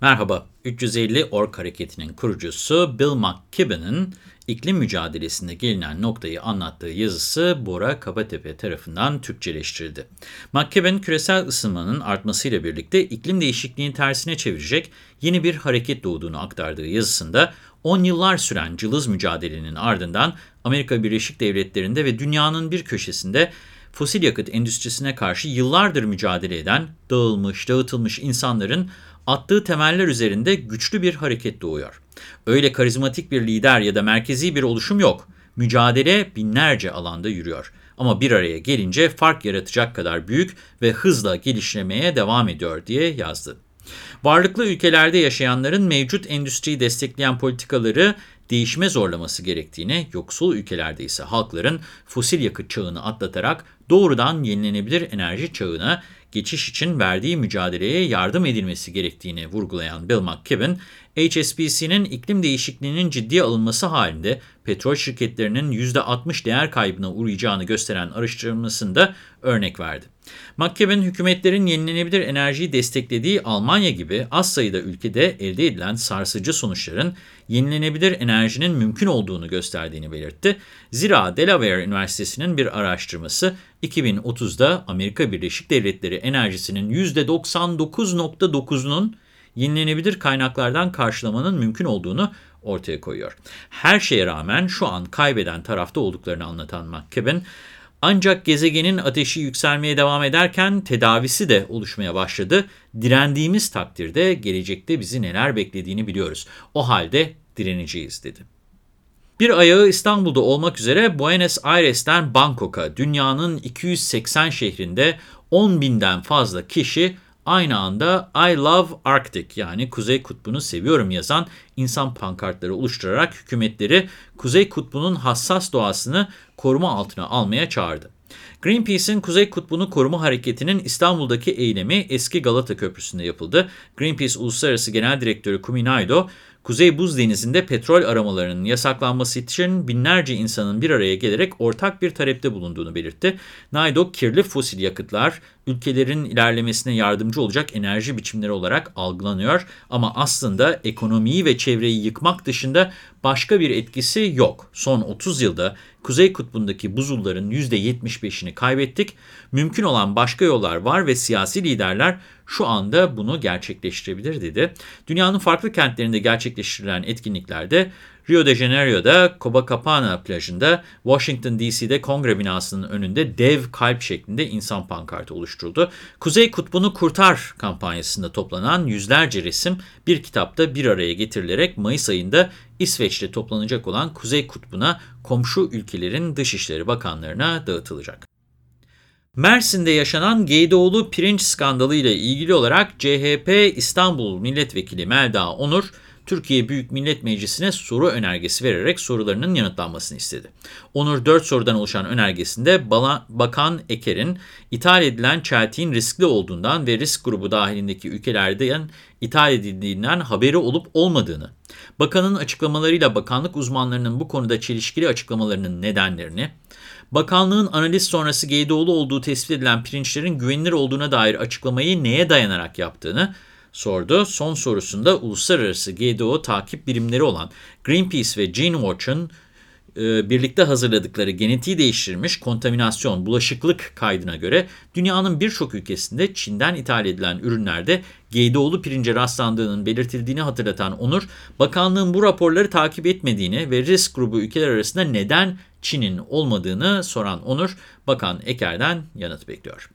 Merhaba, 350 Ork Hareketi'nin kurucusu Bill McKibben'ın iklim mücadelesinde gelinen noktayı anlattığı yazısı Bora Kabatepe tarafından Türkçeleştirildi. McKibben, küresel ısınmanın artmasıyla birlikte iklim değişikliğini tersine çevirecek yeni bir hareket doğduğunu aktardığı yazısında, 10 yıllar süren cılız mücadelenin ardından Amerika Birleşik Devletleri'nde ve dünyanın bir köşesinde fosil yakıt endüstrisine karşı yıllardır mücadele eden, dağılmış, dağıtılmış insanların attığı temeller üzerinde güçlü bir hareket doğuyor. Öyle karizmatik bir lider ya da merkezi bir oluşum yok. Mücadele binlerce alanda yürüyor. Ama bir araya gelince fark yaratacak kadar büyük ve hızla gelişmeye devam ediyor diye yazdı. Varlıklı ülkelerde yaşayanların mevcut endüstriyi destekleyen politikaları değişme zorlaması gerektiğini, yoksul ülkelerde ise halkların fosil yakıt çağını atlatarak doğrudan yenilenebilir enerji çağına geçiş için verdiği mücadeleye yardım edilmesi gerektiğini vurgulayan Bill McKibben, HSBC'nin iklim değişikliğinin ciddiye alınması halinde petrol şirketlerinin %60 değer kaybına uğrayacağını gösteren araştırmasında örnek verdi. McKibben, hükümetlerin yenilenebilir enerjiyi desteklediği Almanya gibi az sayıda ülkede elde edilen sarsıcı sonuçların yenilenebilir enerjinin mümkün olduğunu gösterdiğini belirtti. Zira Delaware Üniversitesi'nin bir araştırması 2030'da Amerika Birleşik Devletleri enerjisinin %99.9'unun yenilenebilir kaynaklardan karşılamanın mümkün olduğunu ortaya koyuyor. Her şeye rağmen şu an kaybeden tarafta olduklarını anlatan McKibben, ancak gezegenin ateşi yükselmeye devam ederken tedavisi de oluşmaya başladı. Direndiğimiz takdirde gelecekte bizi neler beklediğini biliyoruz. O halde direneceğiz dedi. Bir ayağı İstanbul'da olmak üzere Buenos Aires'ten Bangkok'a dünyanın 280 şehrinde 10 binden fazla kişi aynı anda I love Arctic yani Kuzey Kutbu'nu seviyorum yazan insan pankartları oluşturarak hükümetleri Kuzey Kutbu'nun hassas doğasını koruma altına almaya çağırdı. Greenpeace'in Kuzey Kutbu'nu koruma hareketinin İstanbul'daki eylemi eski Galata Köprüsü'nde yapıldı. Greenpeace Uluslararası Genel Direktörü Kumi Naido, Kuzey Buz Denizi'nde petrol aramalarının yasaklanması için binlerce insanın bir araya gelerek ortak bir talepte bulunduğunu belirtti. Naido, kirli fosil yakıtlar ülkelerin ilerlemesine yardımcı olacak enerji biçimleri olarak algılanıyor ama aslında ekonomiyi ve çevreyi yıkmak dışında başka bir etkisi yok. Son 30 yılda Kuzey Kutbu'ndaki buzulların %75'ini kaybettik. Mümkün olan başka yollar var ve siyasi liderler şu anda bunu gerçekleştirebilir dedi. Dünyanın farklı kentlerinde gerçekleştirilen etkinliklerde Rio de Janeiro'da Copacabana plajında, Washington DC'de kongre binasının önünde dev kalp şeklinde insan pankartı oluşturuldu. Kuzey Kutbu'nu Kurtar kampanyasında toplanan yüzlerce resim bir kitapta bir araya getirilerek Mayıs ayında İsveç'te toplanacak olan Kuzey Kutbu'na komşu ülkelerin dışişleri bakanlarına dağıtılacak. Mersin'de yaşanan Geydoğlu pirinç skandalı ile ilgili olarak CHP İstanbul Milletvekili Melda Onur, Türkiye Büyük Millet Meclisi'ne soru önergesi vererek sorularının yanıtlanmasını istedi. Onur 4 sorudan oluşan önergesinde Bakan Eker'in ithal edilen çeltiğin riskli olduğundan ve risk grubu dahilindeki ülkelerden ithal edildiğinden haberi olup olmadığını, bakanın açıklamalarıyla bakanlık uzmanlarının bu konuda çelişkili açıklamalarının nedenlerini, bakanlığın analiz sonrası Geydoğlu olduğu tespit edilen pirinçlerin güvenilir olduğuna dair açıklamayı neye dayanarak yaptığını, sordu. Son sorusunda uluslararası GDO takip birimleri olan Greenpeace ve GeneWatch'ın e, birlikte hazırladıkları genetiği değiştirilmiş kontaminasyon, bulaşıklık kaydına göre dünyanın birçok ülkesinde Çin'den ithal edilen ürünlerde GDO'lu pirince rastlandığının belirtildiğini hatırlatan Onur, bakanlığın bu raporları takip etmediğini ve risk grubu ülkeler arasında neden Çin'in olmadığını soran Onur, Bakan Eker'den yanıt bekliyor.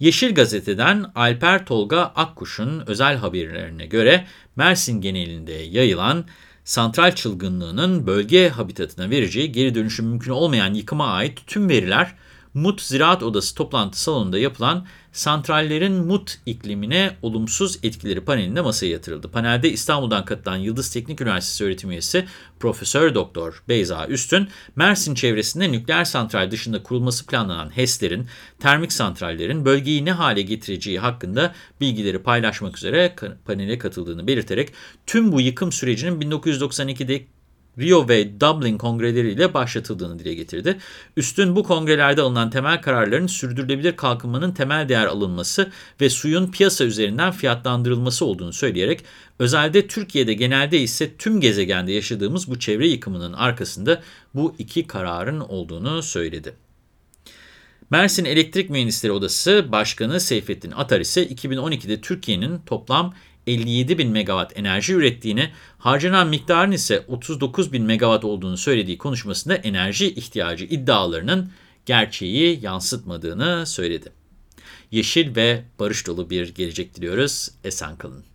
Yeşil Gazete'den Alper Tolga Akkuş'un özel haberlerine göre Mersin genelinde yayılan santral çılgınlığının bölge habitatına vereceği geri dönüşüm mümkün olmayan yıkıma ait tüm veriler MUT Ziraat Odası toplantı salonunda yapılan santrallerin MUT iklimine olumsuz etkileri panelinde masaya yatırıldı. Panelde İstanbul'dan katılan Yıldız Teknik Üniversitesi öğretim üyesi Profesör Doktor Beyza Üstün, Mersin çevresinde nükleer santral dışında kurulması planlanan HES'lerin, termik santrallerin bölgeyi ne hale getireceği hakkında bilgileri paylaşmak üzere panele katıldığını belirterek tüm bu yıkım sürecinin 1992'de Rio ve Dublin kongreleriyle başlatıldığını dile getirdi. Üstün bu kongrelerde alınan temel kararların sürdürülebilir kalkınmanın temel değer alınması ve suyun piyasa üzerinden fiyatlandırılması olduğunu söyleyerek özelde Türkiye'de genelde ise tüm gezegende yaşadığımız bu çevre yıkımının arkasında bu iki kararın olduğunu söyledi. Mersin Elektrik Mühendisleri Odası Başkanı Seyfettin Atar ise 2012'de Türkiye'nin toplam 57 bin megawatt enerji ürettiğini, harcanan miktarın ise 39 bin megawatt olduğunu söylediği konuşmasında enerji ihtiyacı iddialarının gerçeği yansıtmadığını söyledi. Yeşil ve barış dolu bir gelecek diliyoruz. Esen kalın.